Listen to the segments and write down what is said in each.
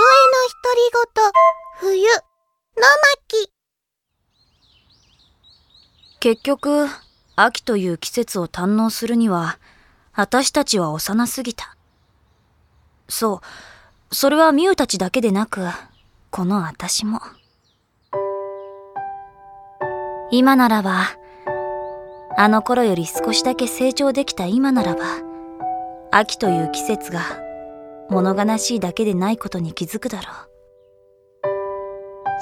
独り言冬の巻。結局秋という季節を堪能するには私たちは幼すぎた。そうそれはミュウたちだけでなくこの私も。今ならばあの頃より少しだけ成長できた今ならば秋という季節が物悲しいだけでないことに気づくだろう。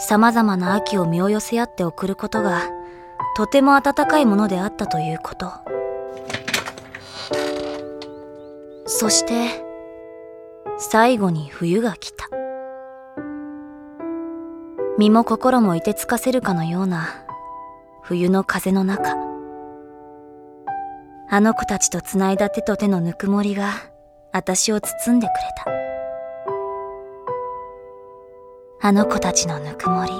様々な秋を身を寄せ合って送ることがとても温かいものであったということ。そして最後に冬が来た。身も心も凍てつかせるかのような冬の風の中。あの子たちとつないだ手と手のぬくもりが私を包んでくれた。あの子たちのぬくもり。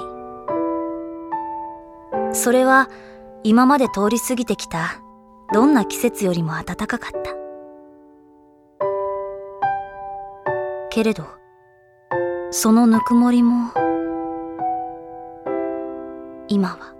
それは今まで通り過ぎてきたどんな季節よりも暖かかった。けれどそのぬくもりも今は。